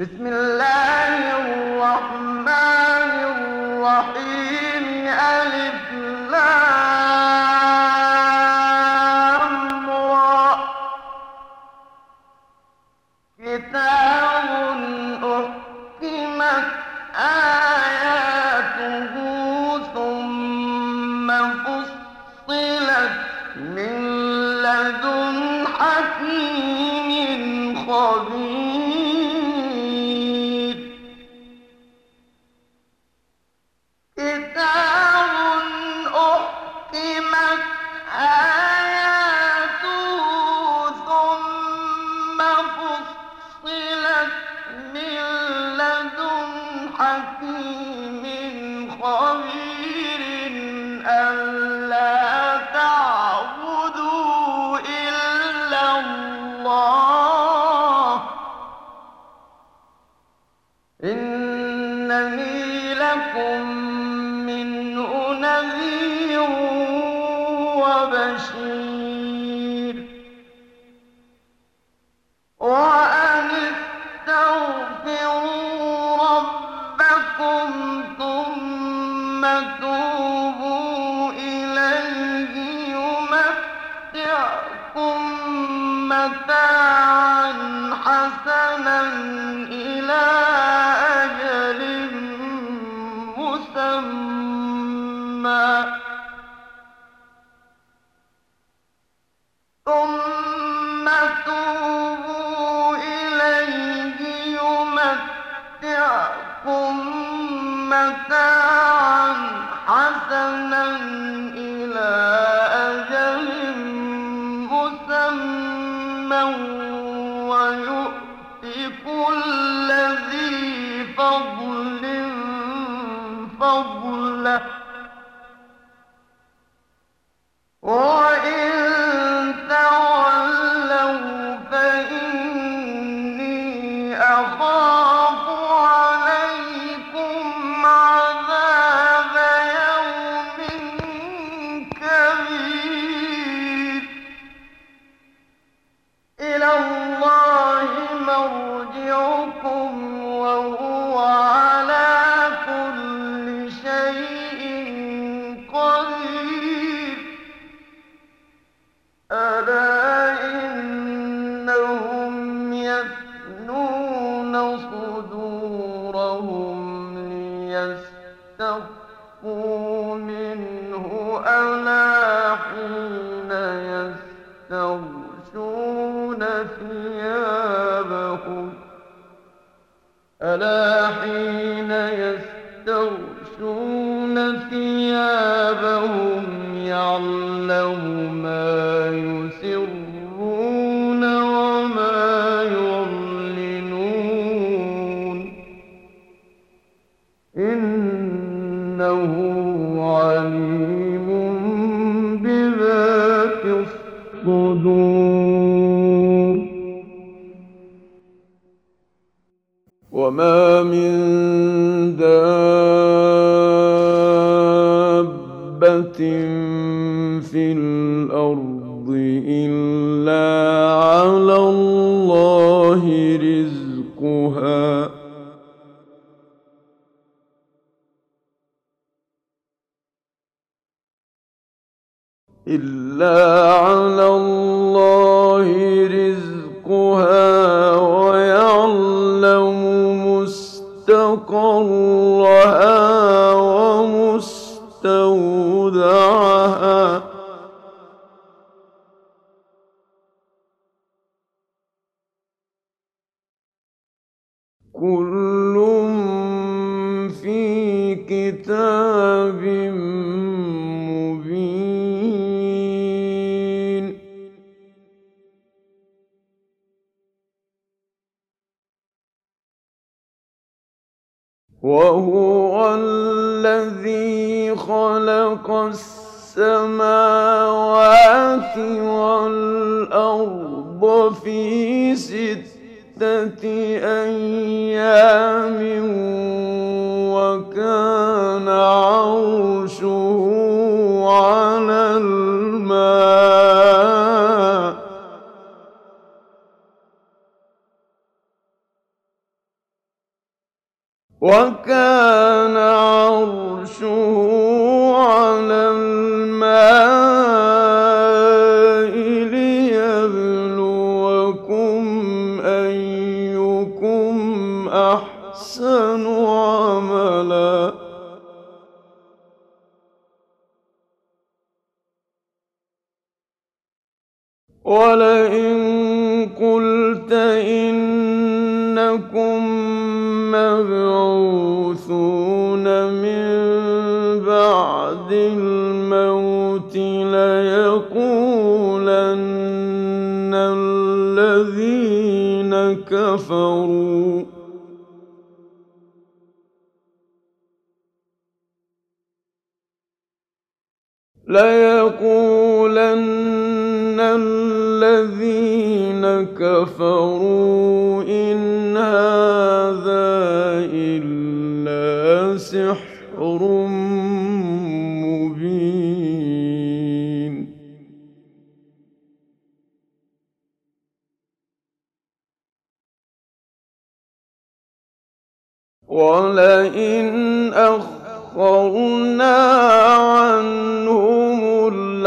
بسم الله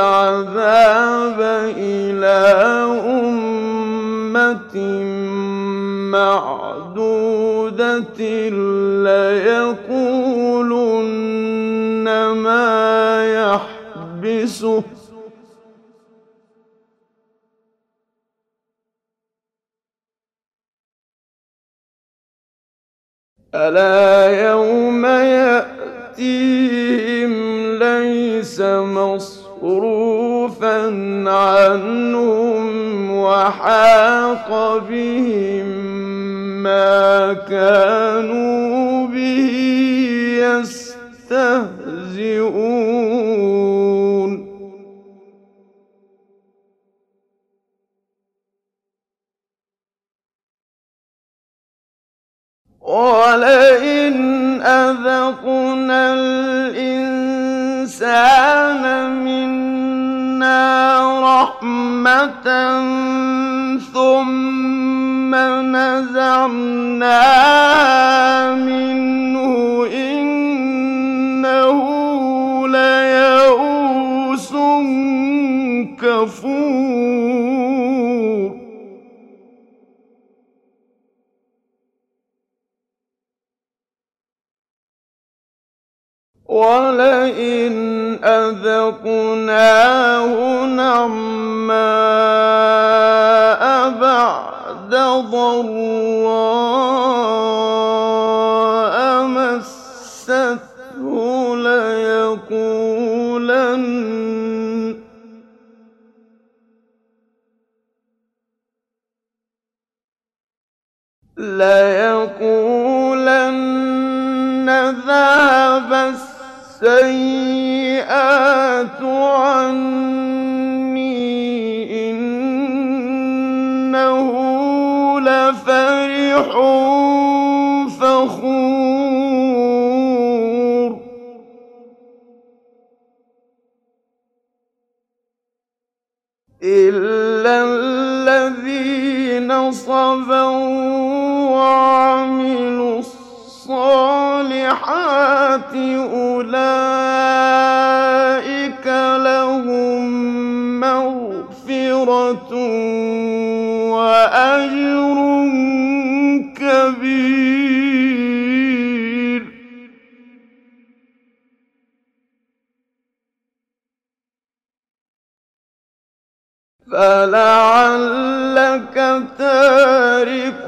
العذاب إلى أمة معدودة ليقولن ما يحبسه. ألا يوم يأتيهم ليس مصروفا عنهم وحاق بهم ما كانوا به يستهزئون ولئن أذقنا الإنسان منا رحمة ثم نزعناها منه إنه ليئوس كفور. ولئن أذقناه نعماء بعد ضراء مسته ليقولن ليقولن ذهب السيئات عني إنه لفرح فخور. إلا الذين صبروا وعملوا الصالحات أولئك لهم مغفرة وأجر كبير. فلعلك تارك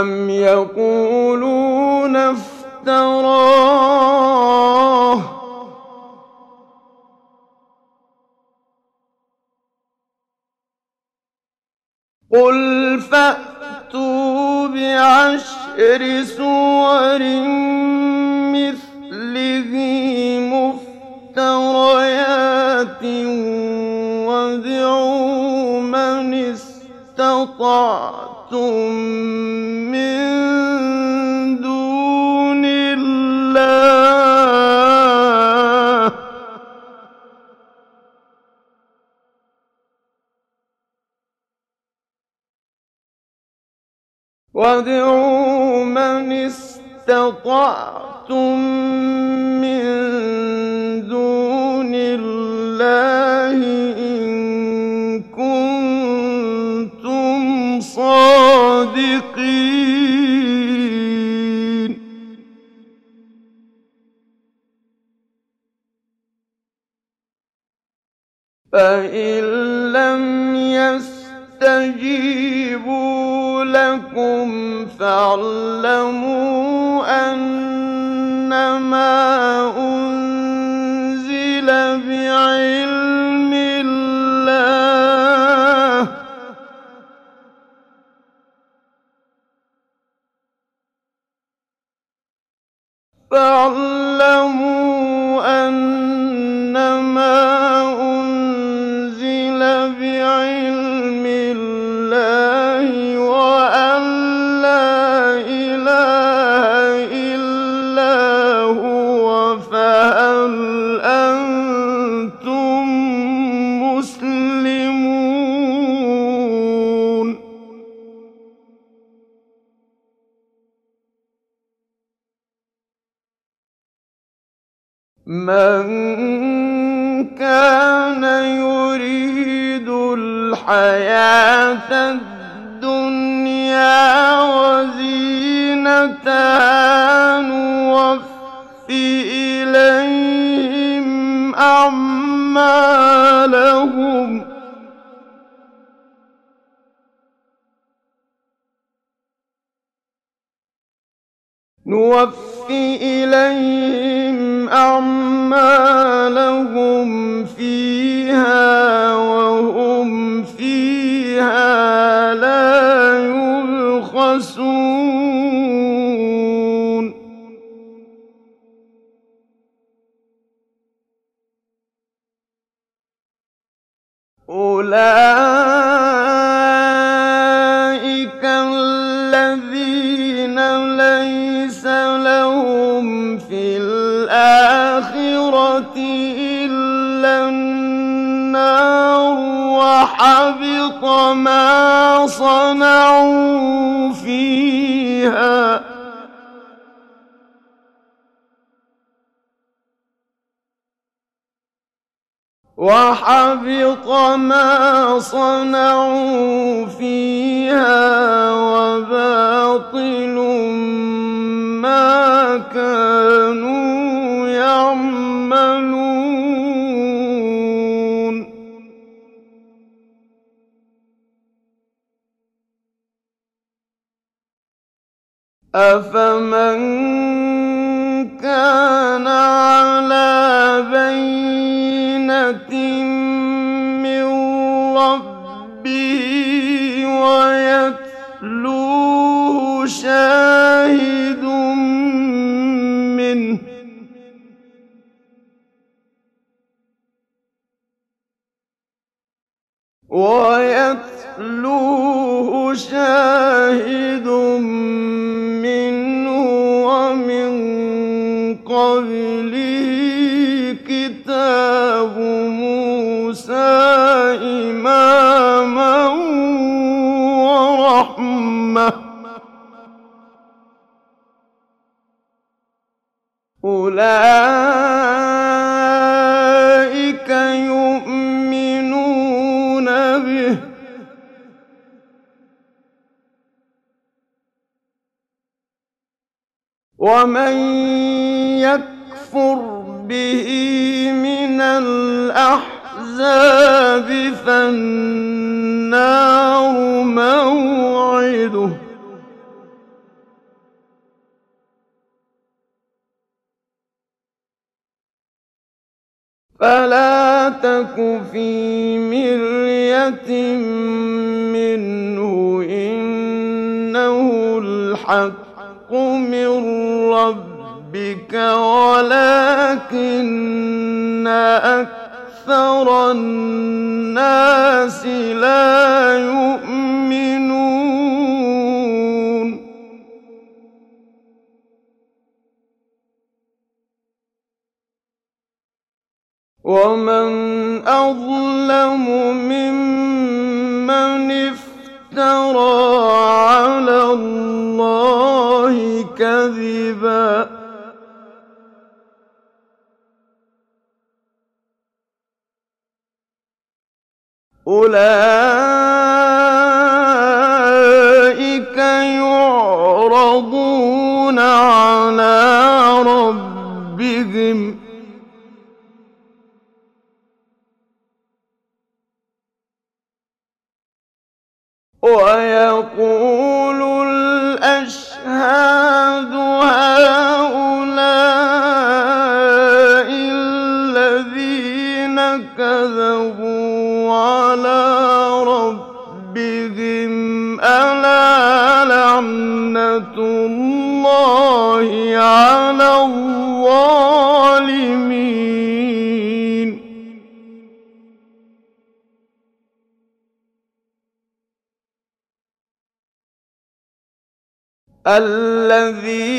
أم يقولون افتراه قل فأتوا بعشر سور وادعوا من استطعتم من دون الله إن كنتم صادقين. فإن فاعلموا أنما أنزل بعلم الله فاعلموا من كان يريد الحياة الدنيا وزينتها نوف إليهم أعمالهم نوفي إليهم أعمالهم فيها وهم فيها لا يبخسون. أولئك وحبط ما صنعوا فيها. وحبط ما صنعوا فيها وباطل ما كانوا يعملون. أفمن كان على بينة من ربه ويتلوه شاهد منه ويتلوه يتلوه شاهد منه ومن قبله كتاب موسى إماما ورحمة أولئك ومن يكفر به من الأحزاب فالنار موعده فلا تك في مرية منه إنه الحق من ربك ولكن أكثر الناس لا يؤمنون. كذبا. أولئك الله على الظالمين. الذين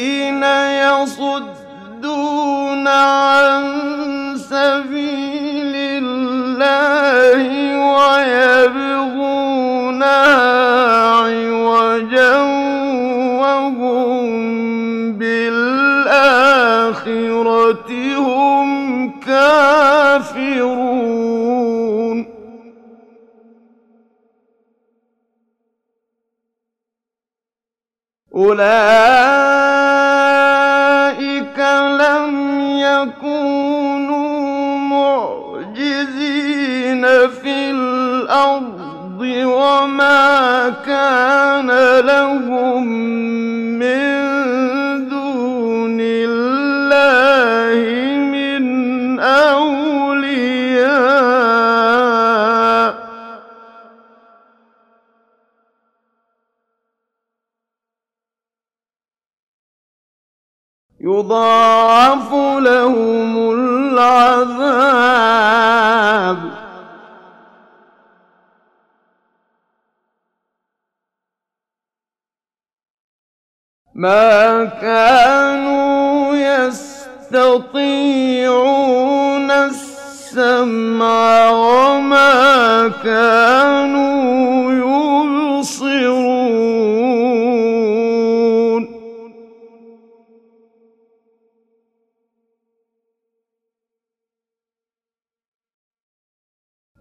كافرون أولئك لم يكونوا معجزين في الأرض وما كان لهم يضاعف لهم العذاب. ما كانوا يستطيعون السمع وما كانوا يبصرون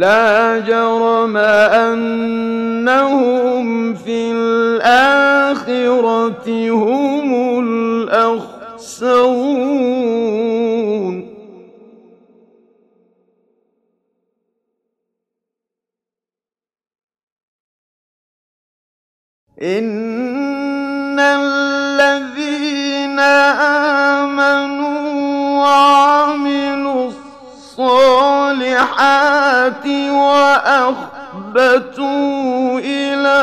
لا جرم أنهم في الآخرة هم الأخسرون. إن الذين آمنوا وعملوا الصالحات وأخبتوا إلى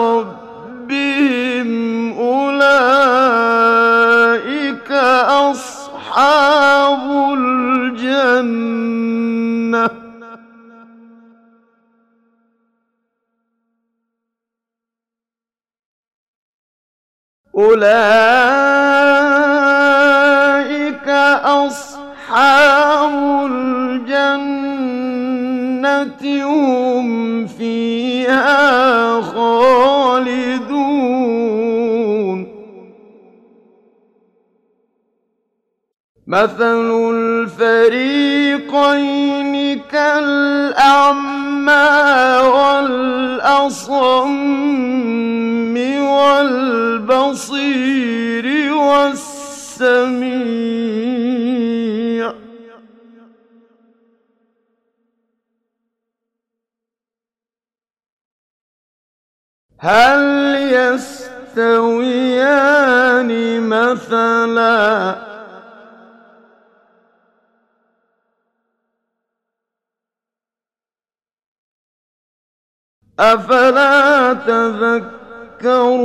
ربهم أولئك أصحاب الجنة. أولئك أصحاب أصحاب الجنة هم فيها خالدون. مثل الفريقين كالأعمى والأصم والبصير والسميع. هل يستويان مثلا؟ أفلا تذكرون؟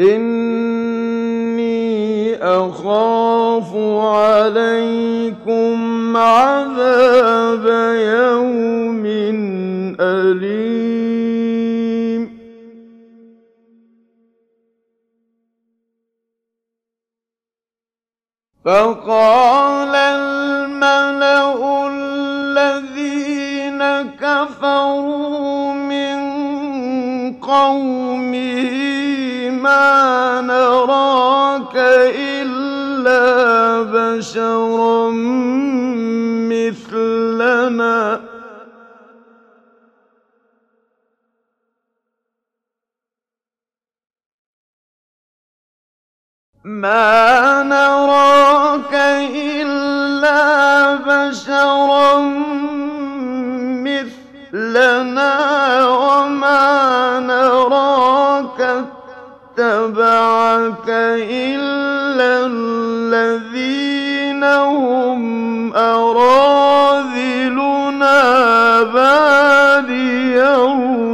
إني أخاف عليكم عذاب يوم أليم فقال الملأ الذين كفروا ما نراك إلا بشرا مثلنا وما نراك اتبعك إلا الذين هم أراذلنا بادي الرأي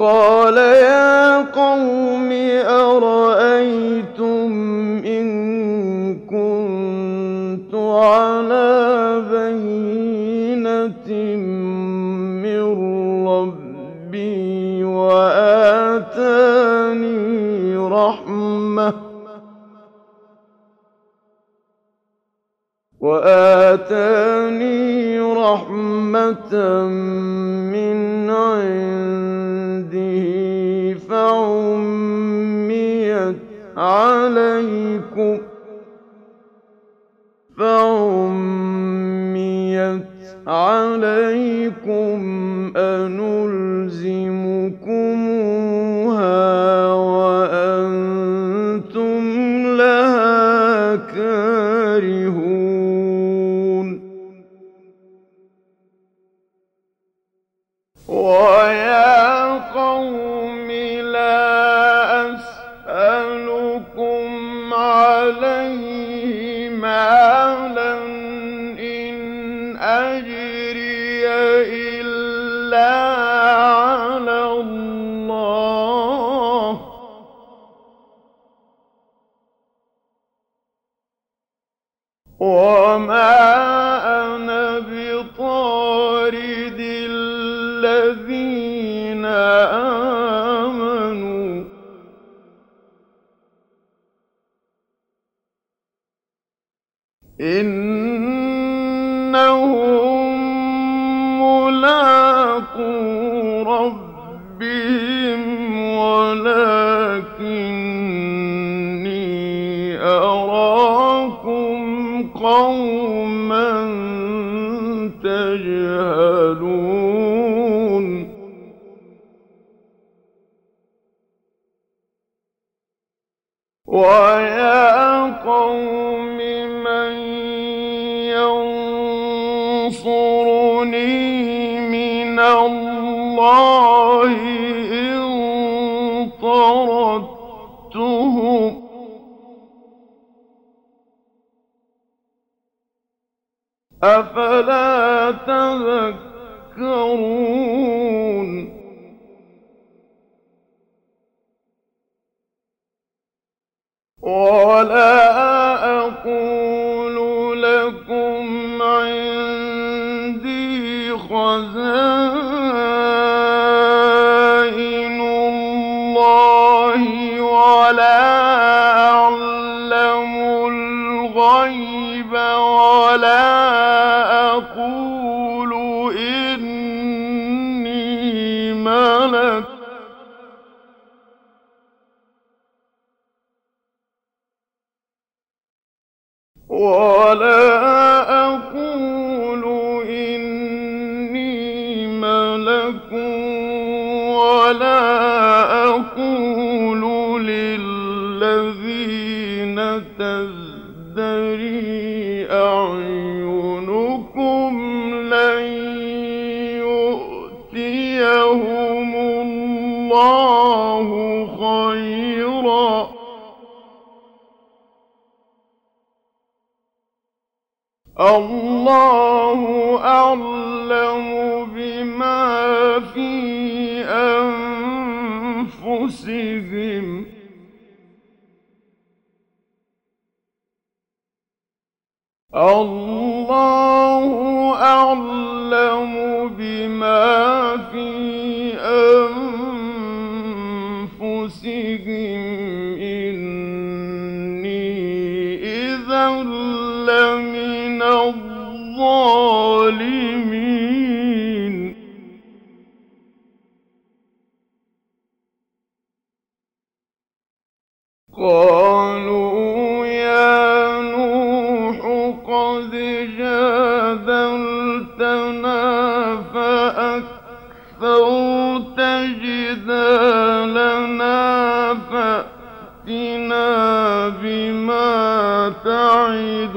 قال يا قوم أرأيتم إن كنت على بينة من ربي وآتاني رحمة وآتاني رحمة من عنده عليكم فعميت عليكم أنلزمكموها ولكني أراكم قوما تجهلون. وَ أفلا تذكرون؟ ولا الله أعلم بما في أنفسهم. الله يعيد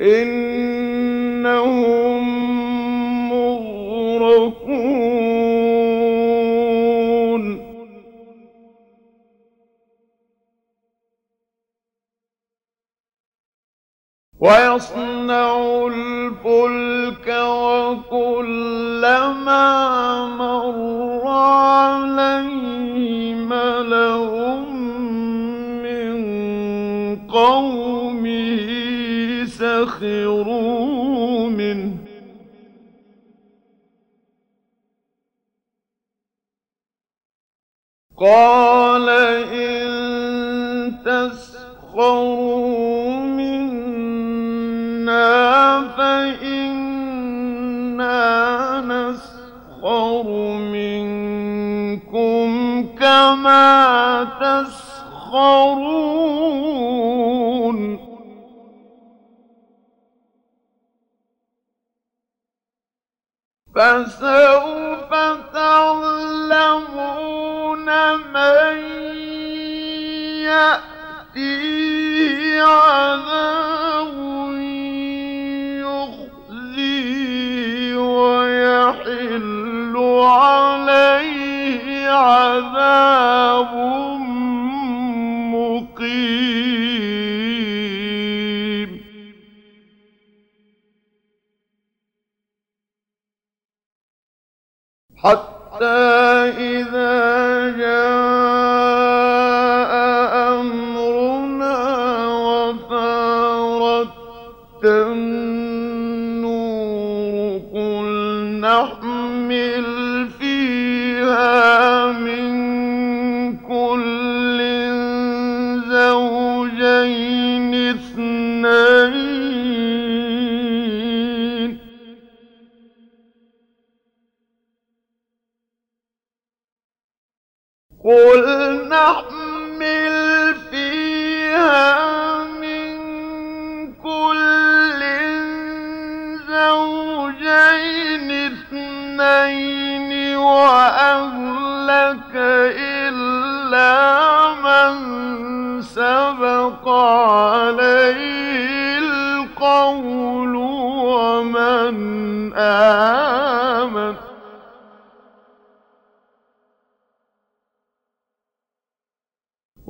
إنهم مغرقون. ويصنع الفلك وكلما مر سخروا منه. قال إن تسخروا منا فإنا نسخر منكم كما تسخرون. فسوف تعلمون من يأتيه عذاب يخزيه ويحل عليه عذاب مقيم. حتى إذا جاء قل نحمل فيها من كل زوجين اثنين وأهلك إلا من سبق عليه القول ومن آمن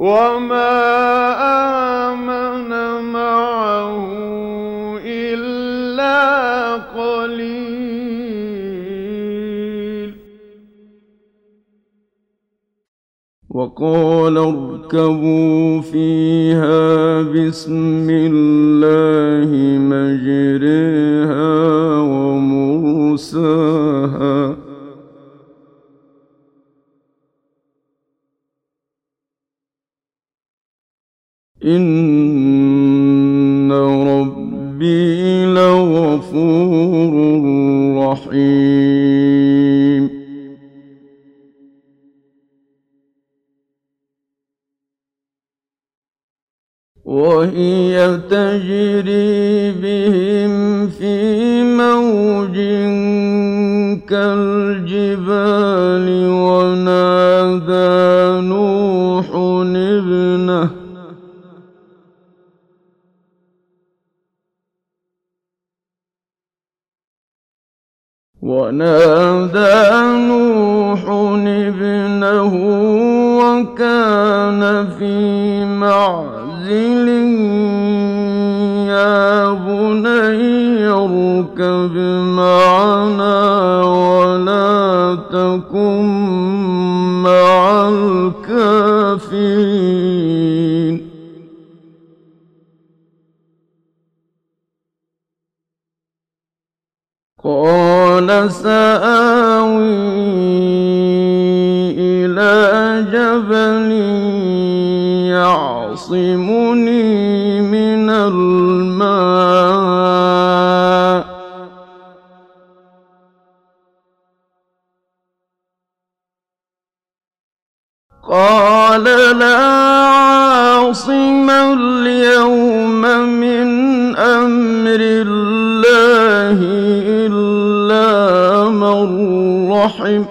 وما آمن معه إلا قليل. وقال اركبوا فيها بسم الله مجريها ومرساها. إن ربي لغفور رحيم وهي تجري بهم في موج كالجبال ونادى ونادى نوح ابنه وكان في معزل يا بني اركب معنا ولا تكن قال سآوي إلى جبل يعصمني من الماء. قال لا عاصم اليوم من رحم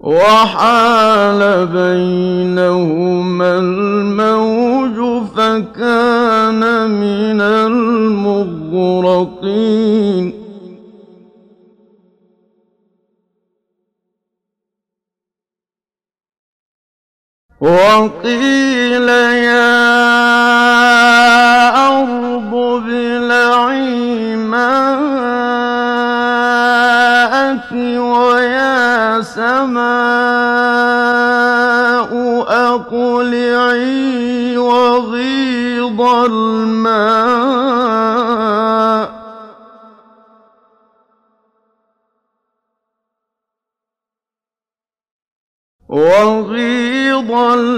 وحال بينهما الموج فكان من المغرقين. وقيل يا ويا سماء أقلعي وغيض الماء. وغيض الماء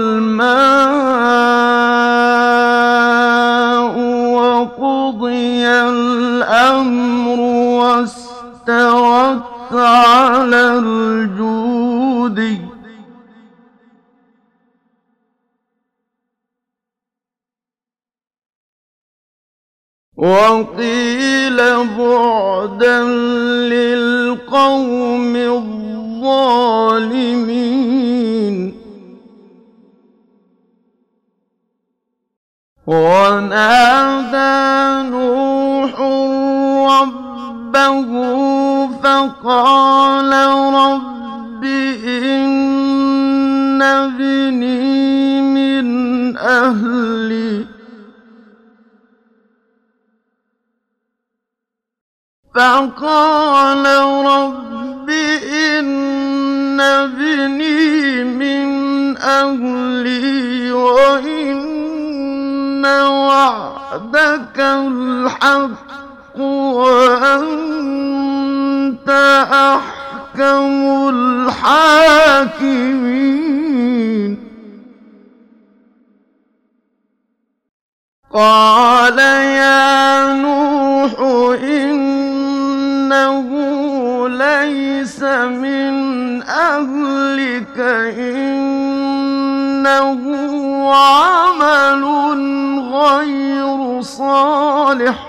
وقضي الأمر واستوت. على الجود. وقيل بعدا للقوم الظالمين. ونادى نوح ربه فقال رب إن ابني من أهلي. فقال رب إن ابني من أهلي وإن وعدك الحق. وأنت أحكم الحاكمين. قال يا نوح إنه ليس من أهلك إنه عمل غير صالح.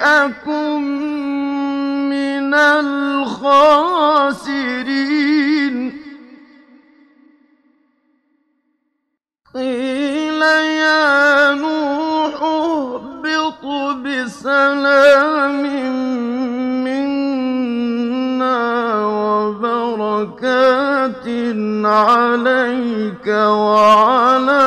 أكن من الخاسرين. قيل يا نوح اهبط بسلام منا وبركات عليك وعلى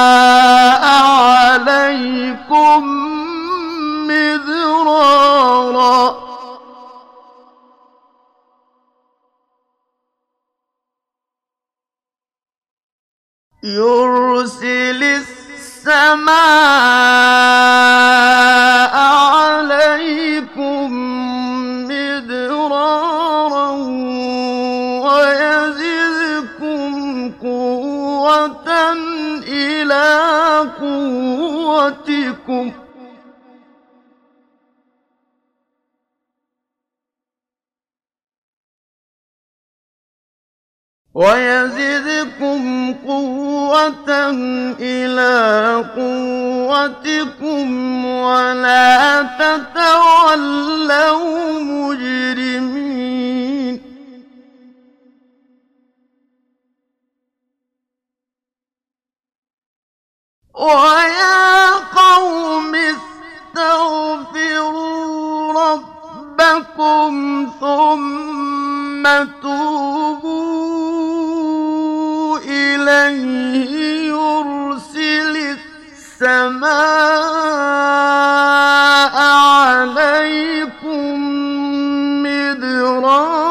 عليكم مذرارا يرسل السماء عليكم مدرارا ويزدكم قوة إلى ربكم. ويزدكم قوة إلى قوتكم ولا تتولوا مجرمين. ويا قوم استغفروا ربكم ثم توبوا إليه يرسل السماء عليكم مدرارا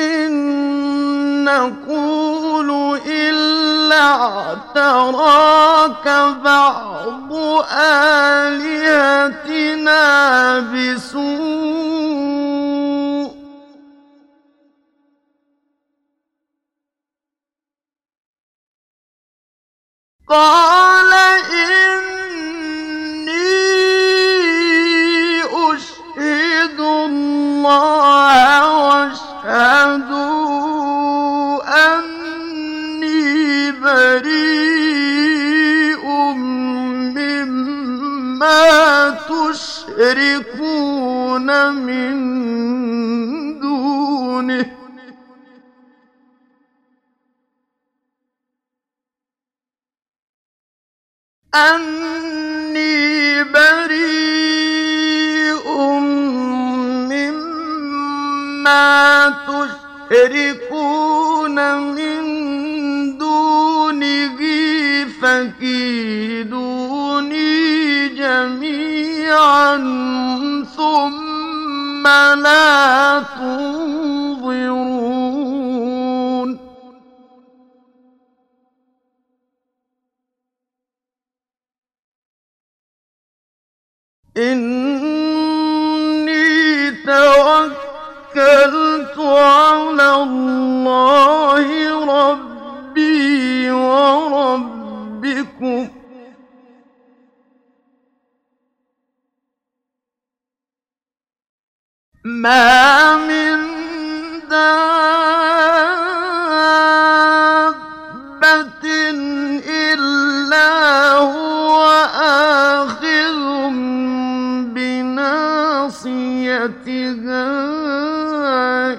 إن نقول إلا اعتراك بعض آلهتنا بسوء. قال إني أشهد الله واشهدوا أني بريء مما من دونه. أني بريء تشركون من دونه فكيدوني جميعا ثم لا تنظرون. إني توكلت على الله ربي وربكم. ما من دابة إلا هو آخذ بناصيتها.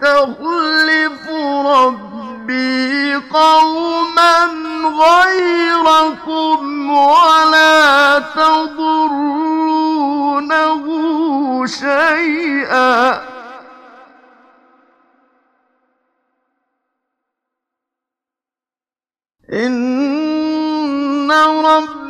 ويستخلف ربي قوما غيركم ولا تضرونه شيئا. إن ربي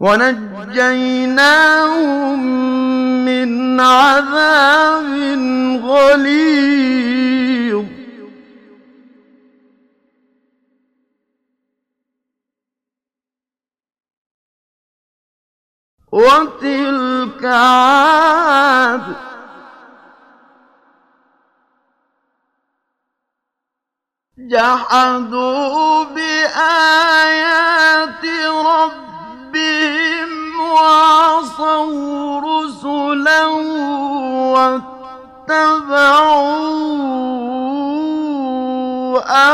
ونجيناهم من عذاب غليظ. وتلك عاد. جحدوا بآيات ربهم ربهم وعصوا رسلا واتبعوا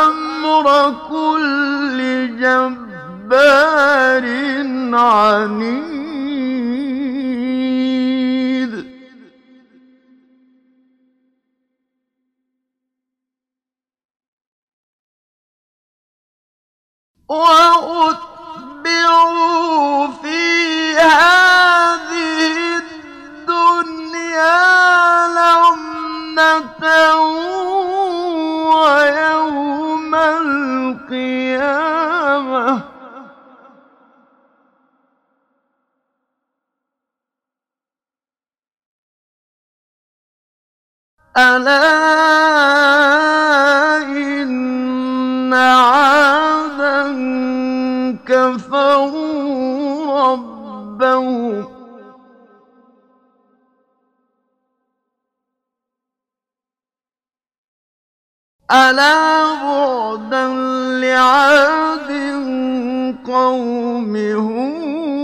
أمر كل جبار عنيد وأتبعوا في هذه الدنيا لعنة ويوم القيامة. ألا إن عادا كفروا ربهم ألا بعدا لعاد قوم هود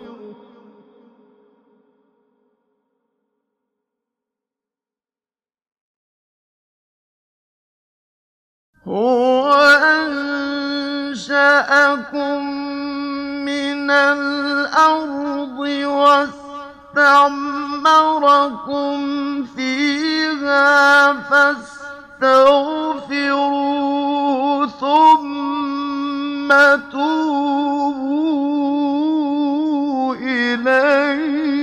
هو أنشأكم من الأرض واستعمركم فيها فاستغفروا ثم توبوا إليه.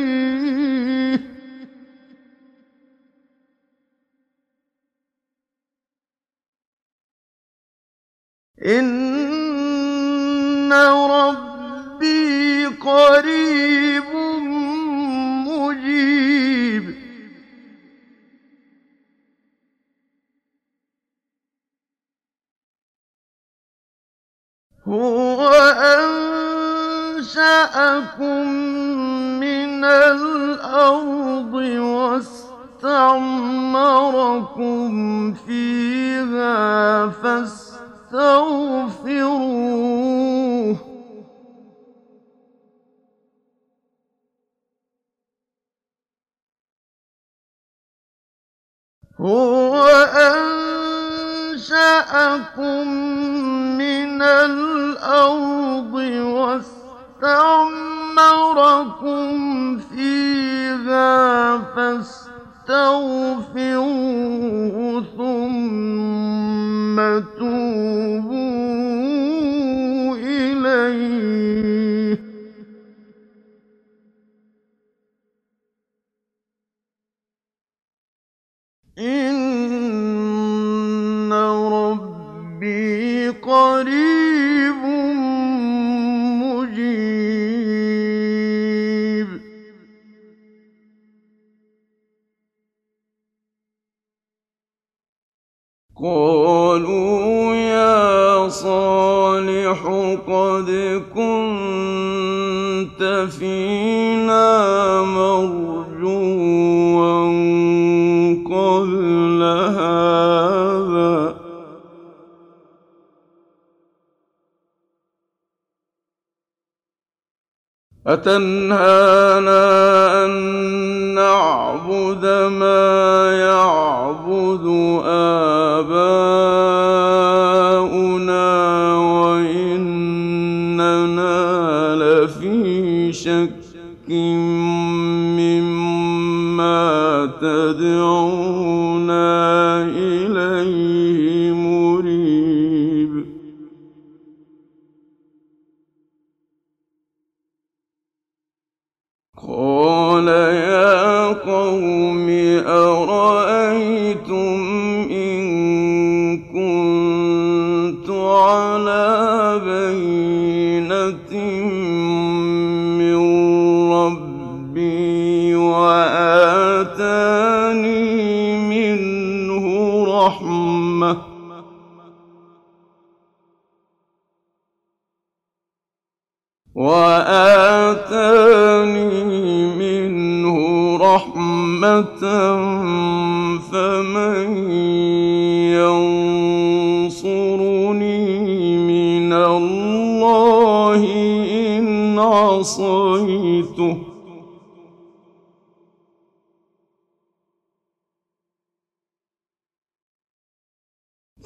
إن رب هو أنشأكم من الأرض واستعمركم فيها فاستغفروه أتنهانا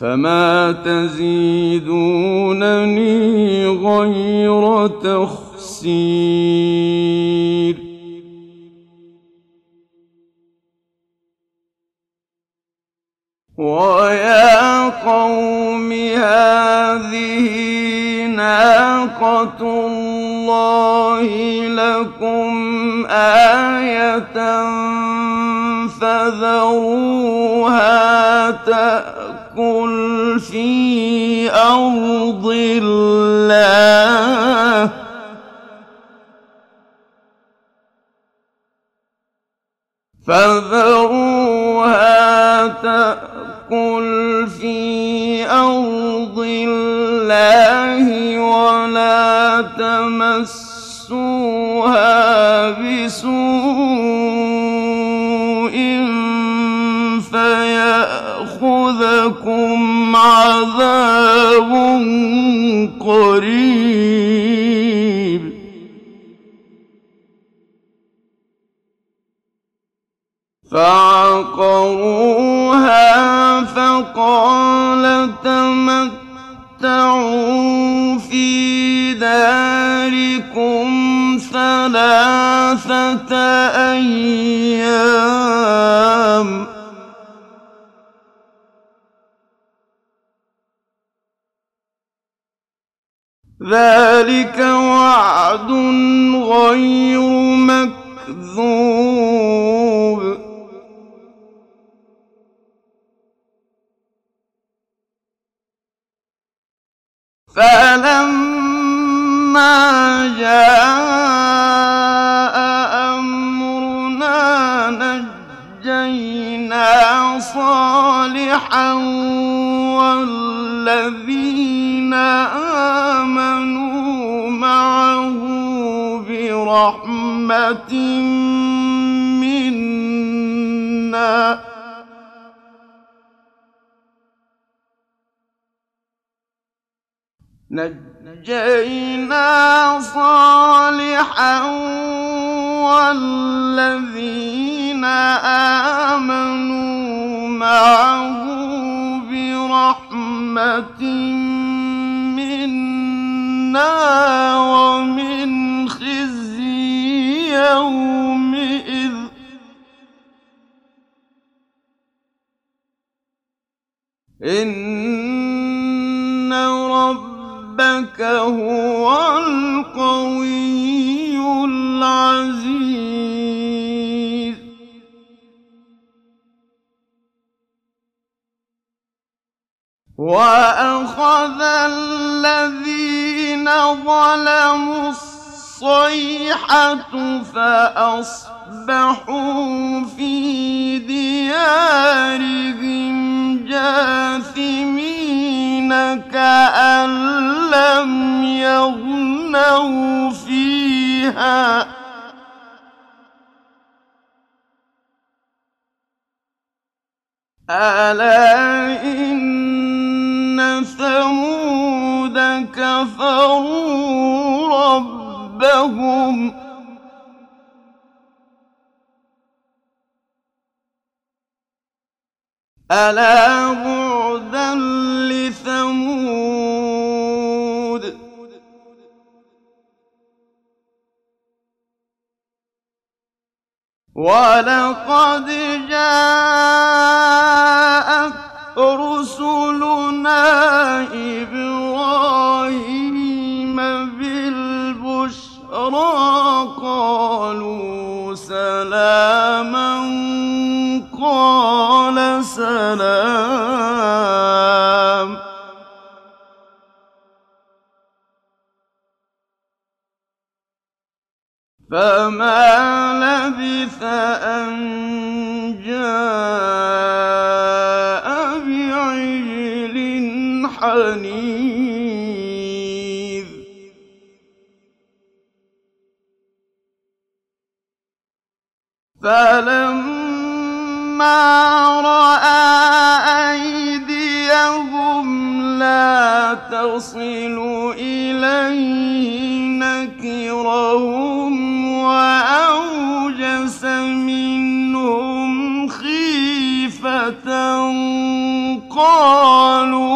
فما تزيدونني غير تخسير ويا قوم هذه ناقة الله لكم آية فذروها تأكل في أرض الله. فذروها تأكل في عذاب قريب. فعقروها فقال تمتعوا في داركم ثلاثة أيام. ذلك وعد غير مكذوب. فلما جاء أمرنا نجينا صالحا برحمة منا. نجينا صالحا والذين آمنوا معه برحمة منا ومن خزي يومئذ. إن ربك هو القوي العزيز. وأخذ الذين ظلموا الصيحة فأصبحوا في ديارهم جاثمين كأن لم يغنوا فيها. ألا إن ثمود كفروا ربهم ألا بعدا لثمود. ولقد جاءت رسلنا إبراهيم بالبشرى قالوا سلاما قال سلام فما لبث أن جاء بعجل حنيذ فلما رأى أيديهم لا تصل إليه نكرهم وأوجس منهم خيفة قالوا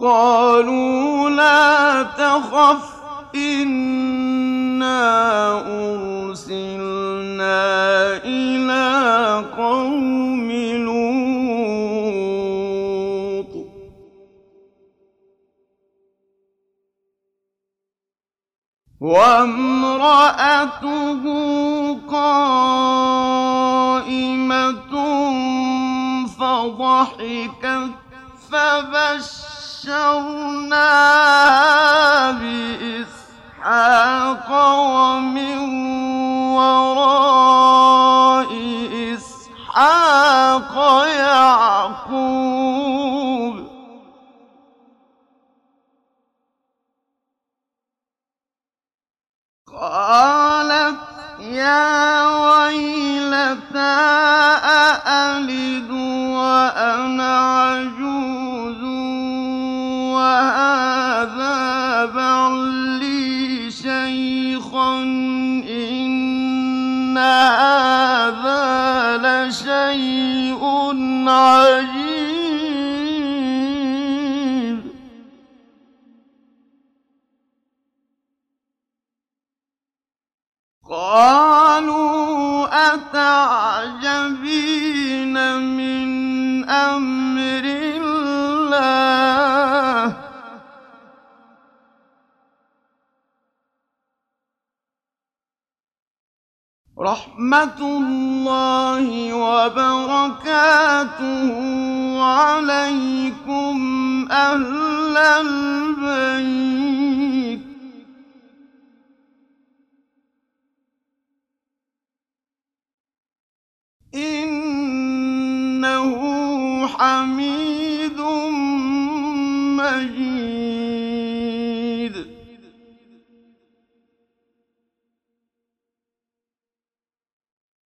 قالوا لا تخف إنا أرسلنا إلى قوم لوط. وامرأته قائمة فضحكت فبشرناها بإسحاق ومن وراء إسحاق يعقوب. قالت يا ويلتى وأنا عجوز وهذا بعلي شيخا إن هذا لشيء عجيب. رحمة الله وبركاته عليكم أهل البيت. إنه حميد مجيد.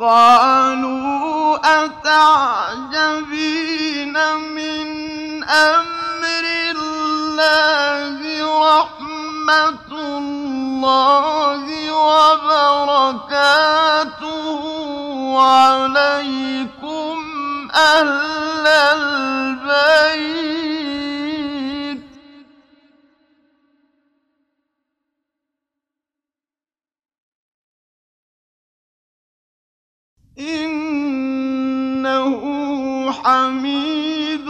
قالوا أتعجبين من أمر الله رحمة الله وبركاته عليكم أهل البيت إن حميد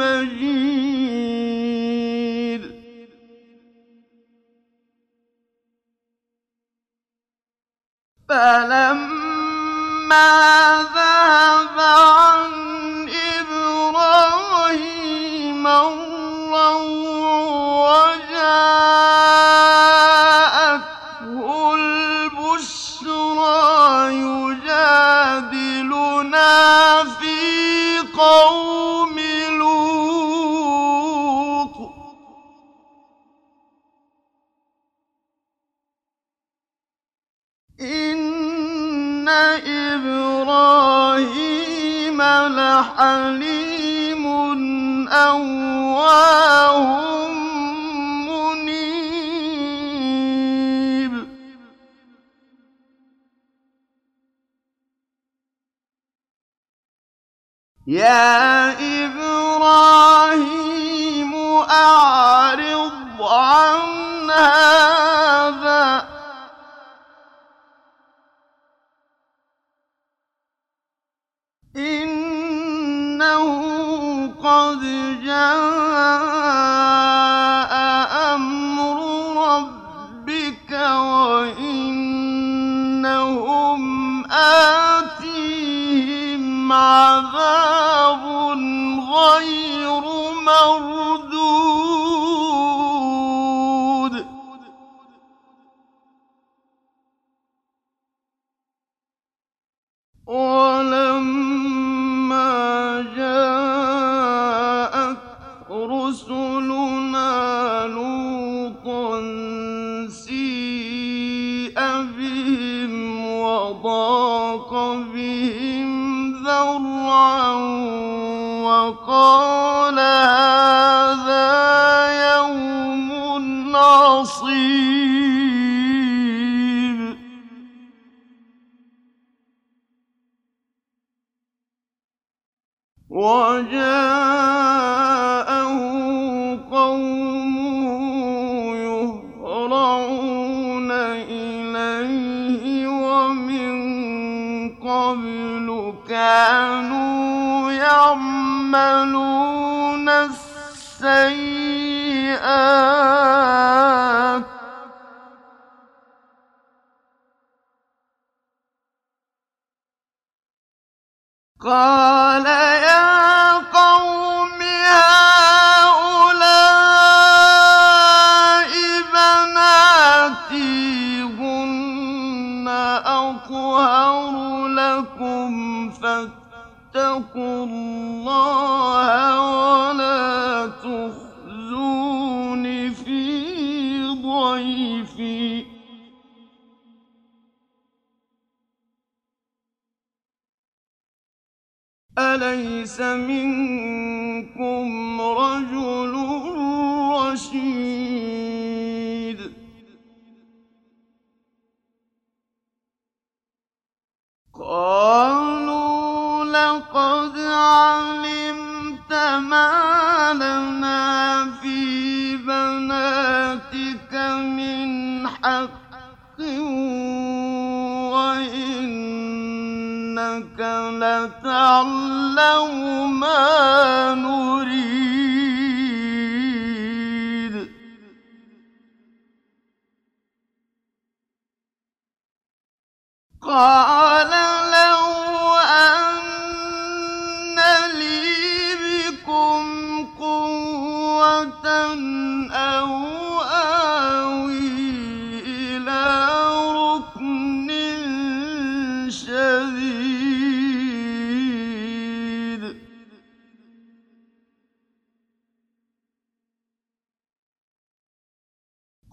مجيد. فلما ذهب عن إبراهيم الروع وجاءته البشرى يجادلنا في قوم لوط. إن إبراهيم لحليم أواه يا إبراهيم أعرض عن عذاب غير مردود وقال هذا يوم عصيب. وجاءه قومه يهرعون إليه ومن قبل كانوا يعملون السيئات. قال يا قوم هؤلاء بناتي هن أطهر لكم فاتقوا الله لتعلم ما نريد.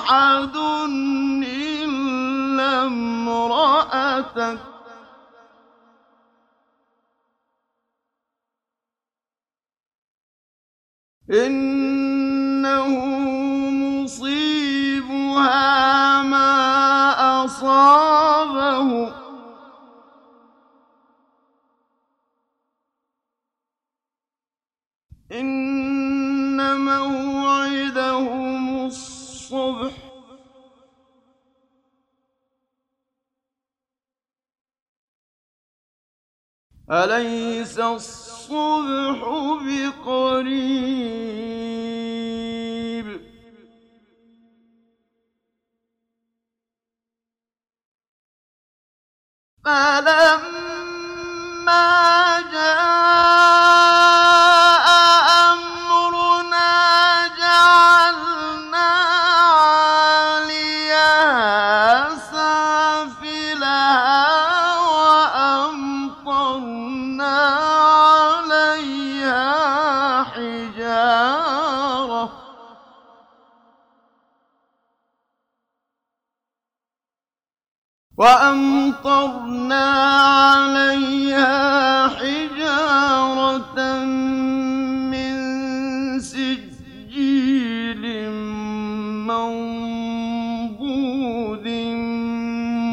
أحد إلا امرأتك. إنه مصيبها ما أصابه. إن موعدهم الصبح الصبح. أليس الصبح بقريب؟ فلما جاء عليها حجارة من سجيل منضود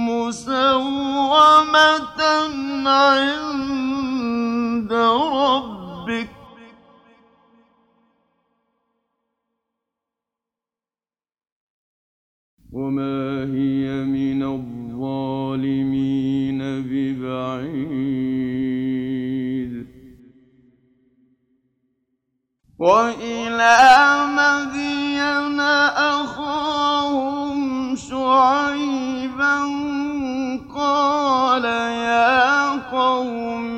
مسومة عند أخاهم شعيبا قال يا قوم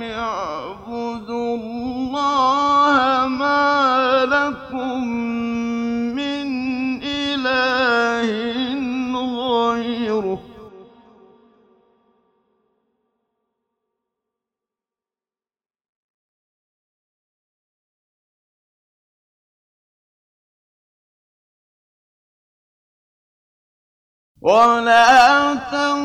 ولا تنسوا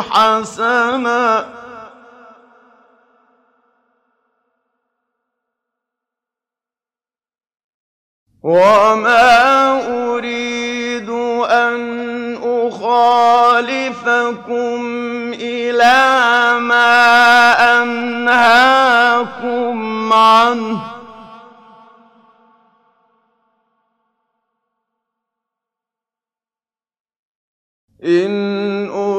حسنا. وما أريد أن أخالفكم إلى ما أنهاكم عنه. إن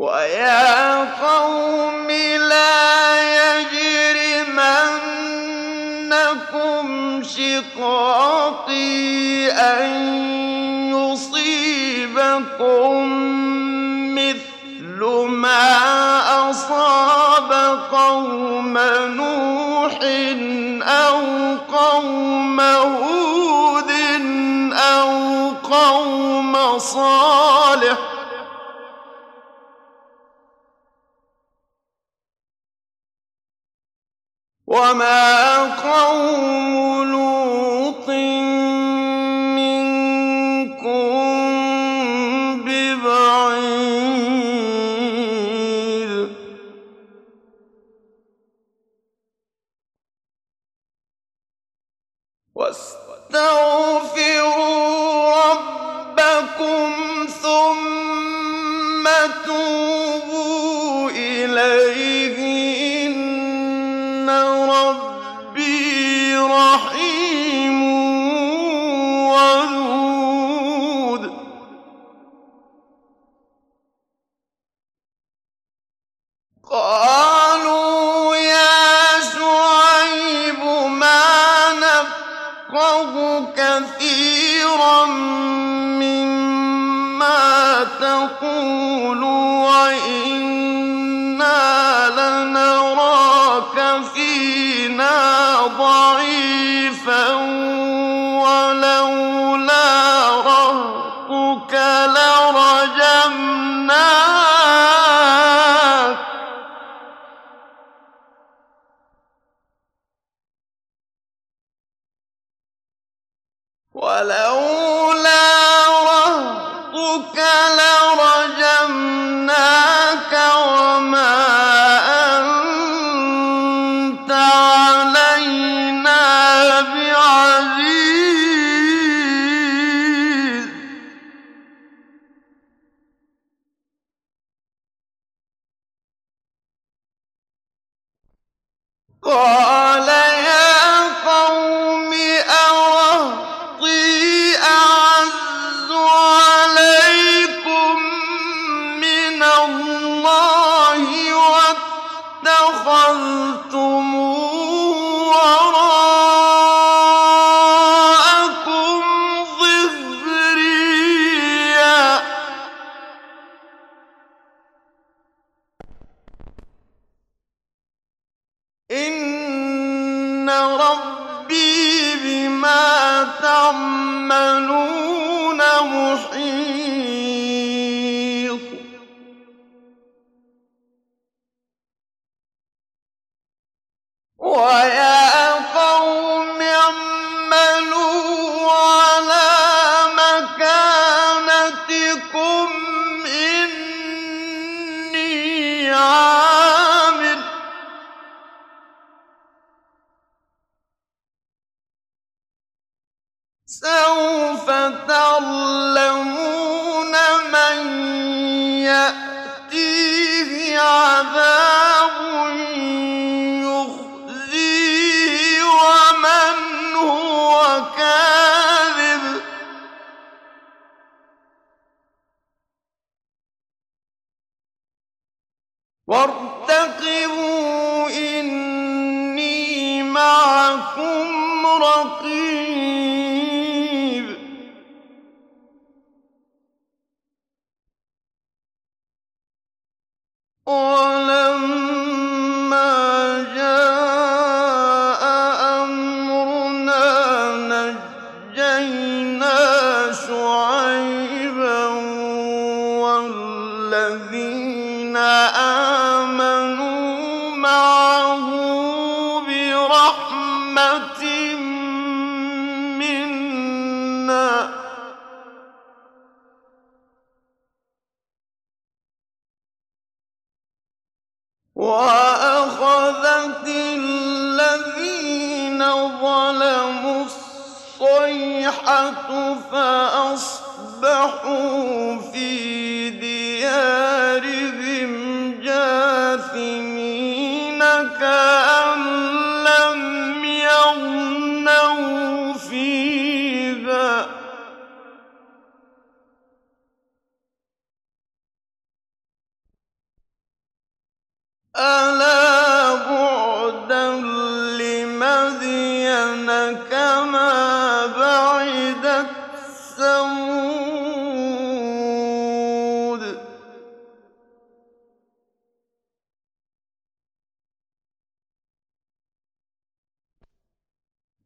ويا قوم لا يجرمنكم أن يصيبكم مثل ما أصاب قوم نوح أو قوم هود أو قوم صالح وما قوم لوط منكم ببعيد واستغفروا دعا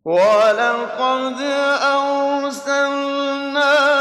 ولقد أرسلنا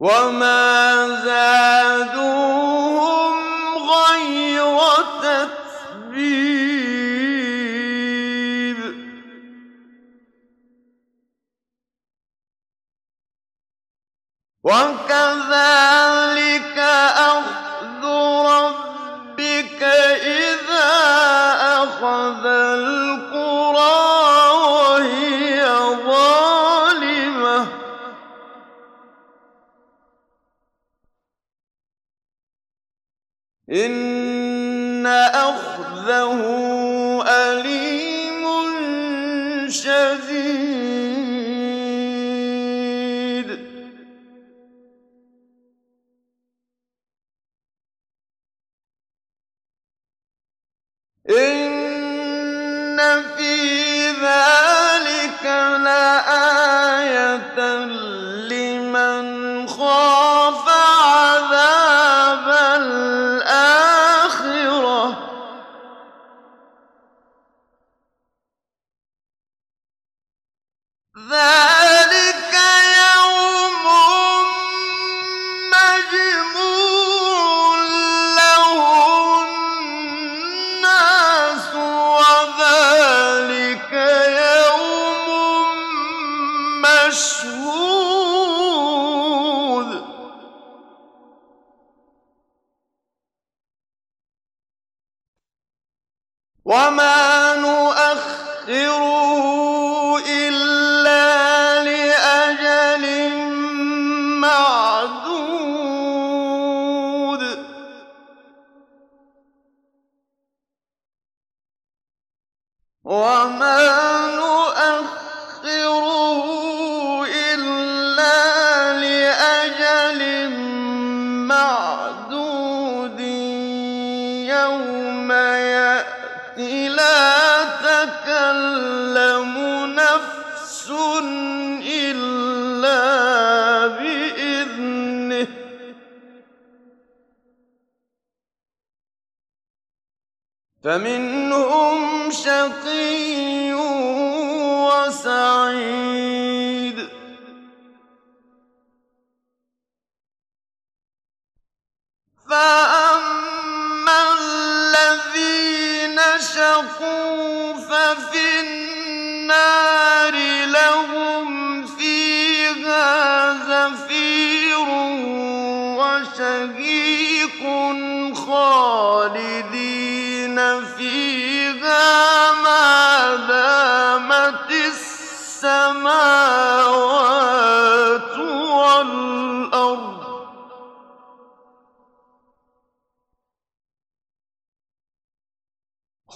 وما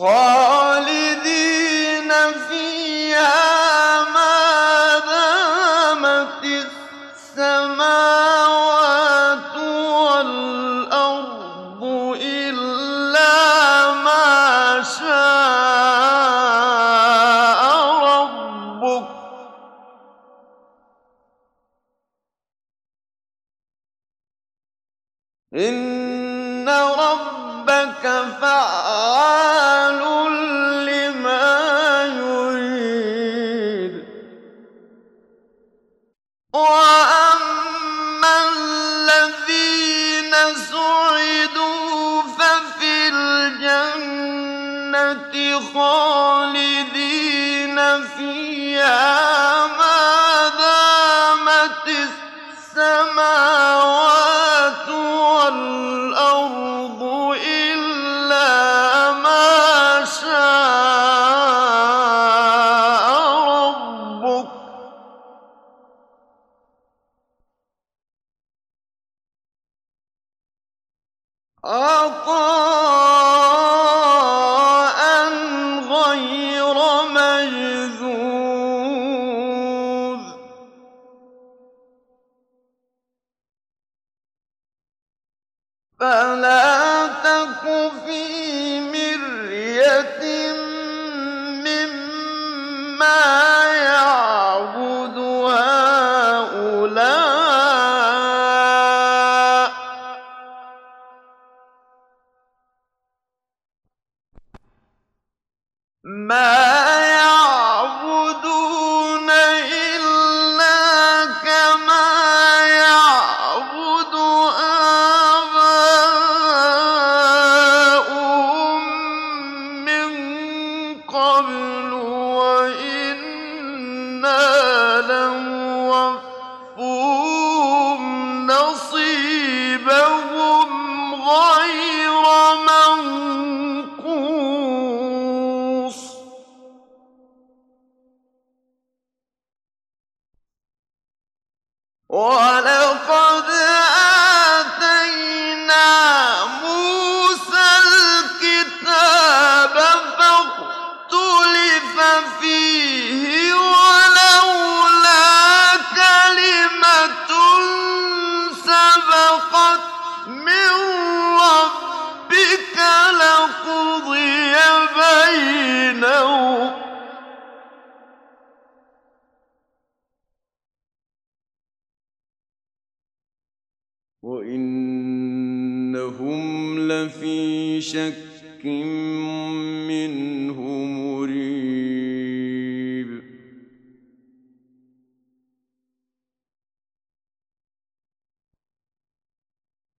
نصيبهم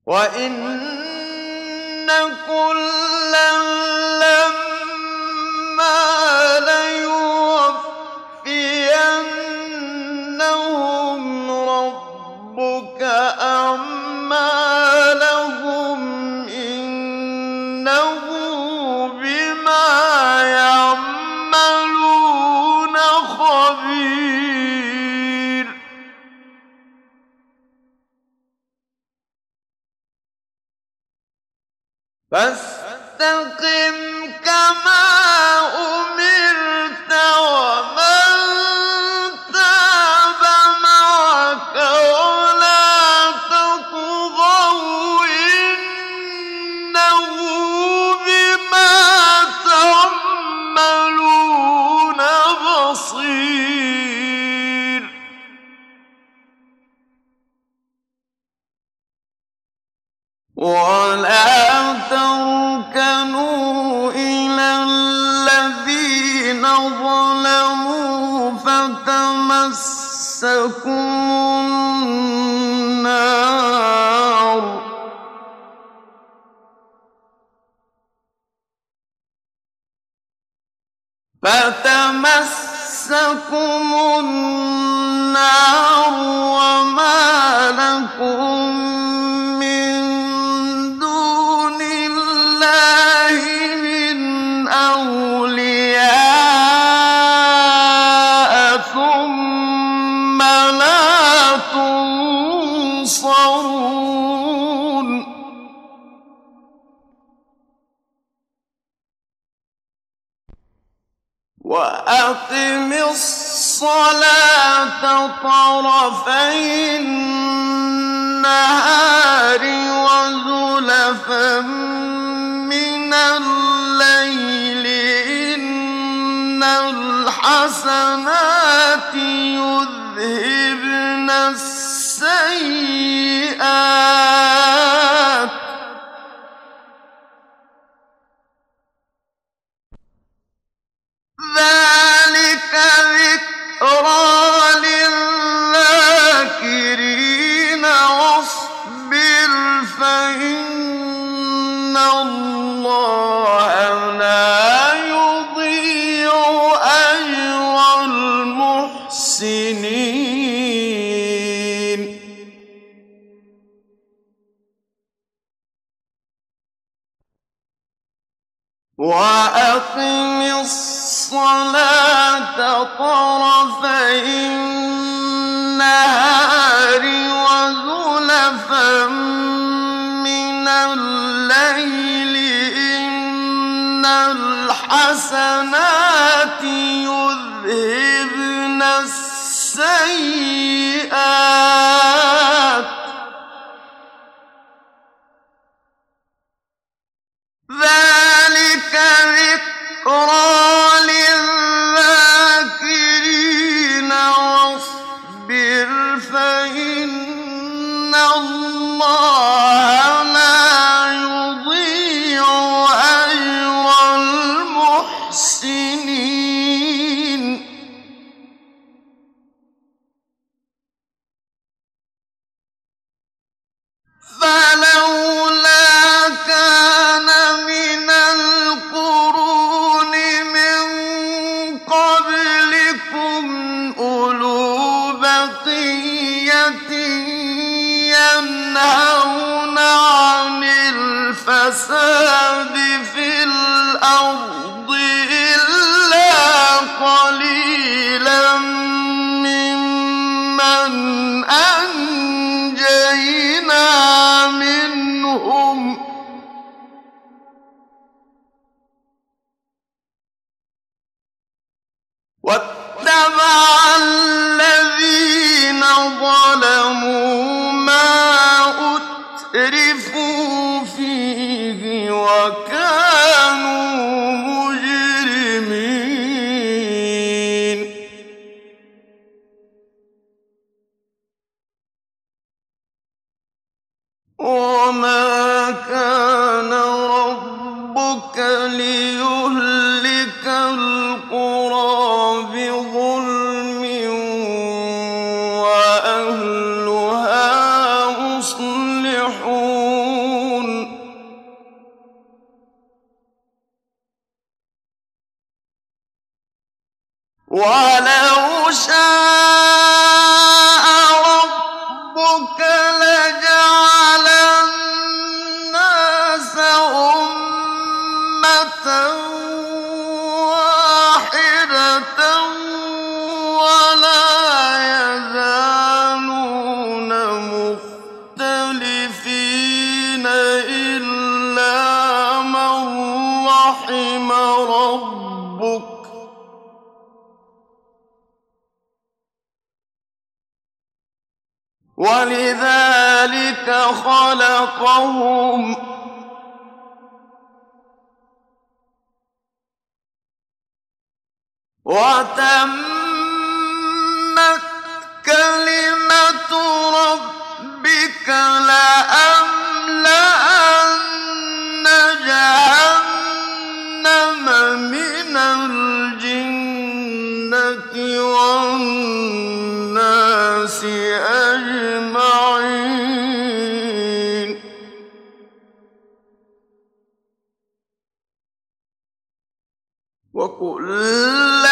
وإن كلا وكلا